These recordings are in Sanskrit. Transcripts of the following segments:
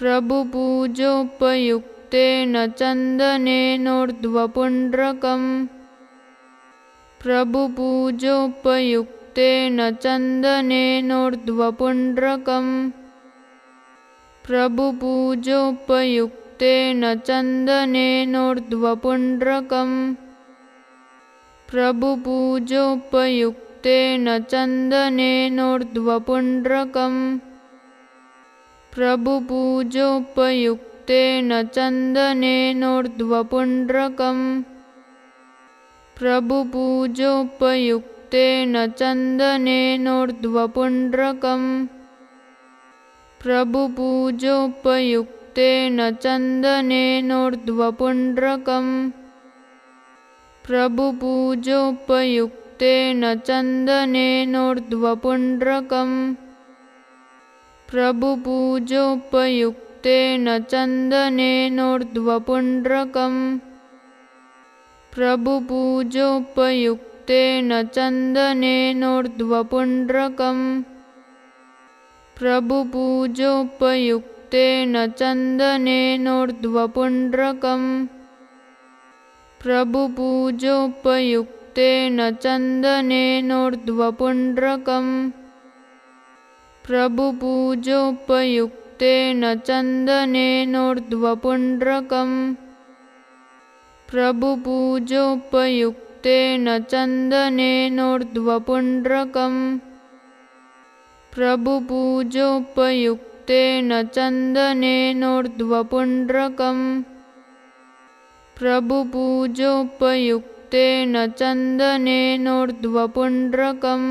प्रभुपूजोपयुक्तेन चन्दनेनोर्ध्वपुण्ड्रकम् प्रभुपूजोपयुक्तेन चन्दनेनोर्ध्वपुण्ड्रकम् प्रभुपूजोपयुक्तेन चन्दनेनोर्ध्वपुण्ड्रकम् प्रभुपूजोपयुक्तेन चन्दनेनोर्ध्वपुण्ड्रकम् प्रभुपूजोपयुक्तेन चन्दनेनोर्ध्वपुण्ड्रकम् प्रभुपूजोपयुक्तेन चन्दनेनोर्ध्वपुण्ड्रकम् प्रभुपूजोपयुक्तेन चन्दनेनोर्ध्वपुण्ड्रकम् प्रभुपूजोपयुक्तेन चन्दनेनोर्ध्वपुण्ड्रकम् प्रभुपूजोपयुक्तेन चन्दनेनोर्ध्वपुण्ड्रकम् प्रभुपूजोपयुक्तेन चन्दनेनोर्ध्वपुण्ड्रकम् प्रभुपूजोपयुक्तेन चन्दनेनोर्ध्वपुण्ड्रकम् प्रभुपूजोपयुक्तेन चन्दनेनोर्ध्वपुण्ड्रकम् प्रभुपूजोपयुक्तेन चन्दनेनोर्ध्वपुण्ड्रकम् प्रभुपूजोपयुक्तेन चन्दनेनोर्ध्वपुण्ड्रकम् प्रभुपूजोपयुक्तेन चन्दनेनोर्ध्वपुण्ड्रकम् प्रभुपूजोपयुक्तेन चन्दनेनोर्ध्वपुण्ड्रकम्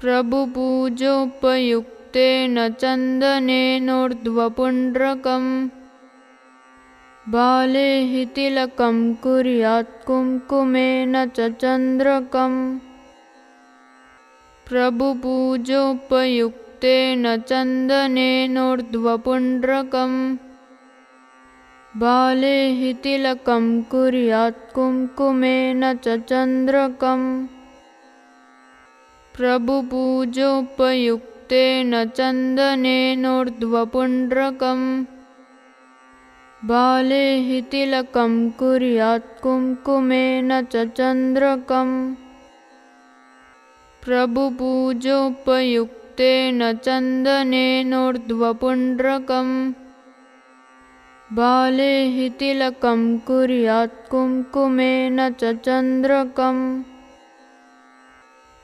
प्रभुपूजोपयुक्तेन चन्दनेनोर्ध्वपुण्ड्रकम् बाले हि तिलकं कुर्यात् कुङ्कुमेन च चन्द्रकम्। प्रभुपूजोपयुक्तेन चन्दनेनोर्ध्वपुण्ड्रकम् बाले हि तिलकं कुर्यात् कुङ्कुमेन च चन्द्रकम् प्रभुपूजोपयुक्तेन चन्दनेनोर्ध्वपुण्ड्रकम् बाले हि तिलकं कुर्यात् कुङ्कुमेन च चन्द्रकम्। प्रभुपूजोपयुक्तेन चन्दनेनोर्ध्वपुण्ड्रकम् बाले हि तिलकं कुर्यात् कुङ्कुमेन च चन्द्रकम्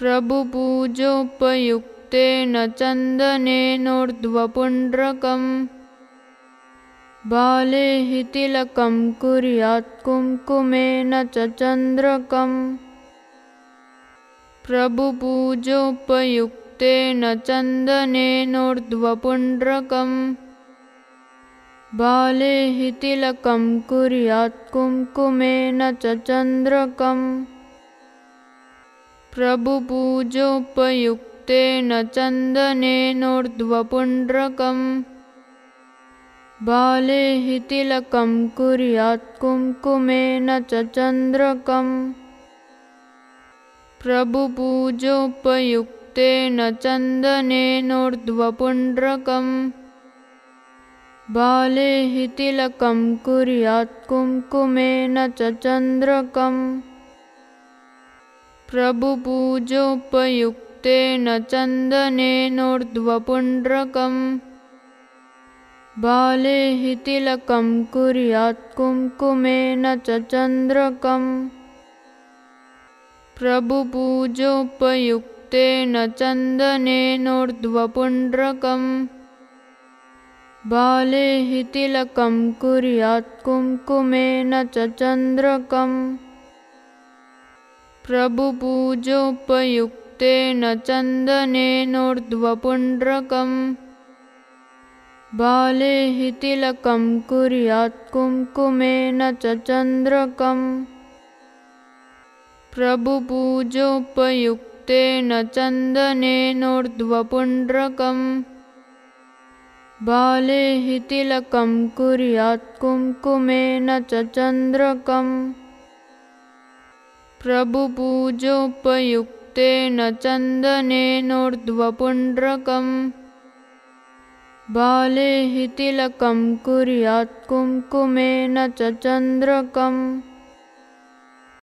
प्रभुपूजोपयुक्तेन चन्दनेनोर्ध्वपुण्ड्रकम् बाले तिलकं कुर्यात् कुङ्कुमेन च चन्द्रकम्। प्रभुपूजोपयुक्तेन चन्दनेनोर्ध्वपुण्ड्रकम् बाले हि तिलकं कुर्यात् कुङ्कुमेन च चन्द्रकम् प्रभुपूजोपयुक्तेन चन्दनेनोर्ध्वपुण्ड्रकम् बाले हि तिलकं कुर्यात् कुङ्कुमेन च चन्द्रकम्। प्रभुपूजोपयुक्तेन चन्दनेनोर्ध्वपुण्ड्रकम् बाले हि तिलकं कुर्यात् कुङ्कुमेन च चन्द्रकम् प्रभुपूजोपयुक्तेन चन्दनेनोर्ध्वपुण्ड्रकम् बाले हि तिलकं कुर्यात् कुङ्कुमेन च चन्द्रकम्। प्रभुपूजोपयुक्तेन चन्दनेनोर्ध्वपुण्ड्रकम् बाले हि तिलकं कुर्यात् कुङ्कुमेन च चन्द्रकम् प्रभुपूजोपयुक्तेन चन्दनेनोर्ध्वपुण्ड्रकम् बाले हि तिलकं कुर्यात् कुङ्कुमेन च चन्द्रकम्। प्रभुपूजोपयुक्तेन चन्दनेनोर्ध्वपुण्ड्रकम् बाले हि तिलकं कुर्यात् कुङ्कुमेन च चन्द्रकम् प्रभुपूजोपयुक्तेन चन्दनेनोर्ध्वपुण्ड्रकम् बाले हि तिलकं कुर्यात् कुङ्कुमेन च चन्द्रकम्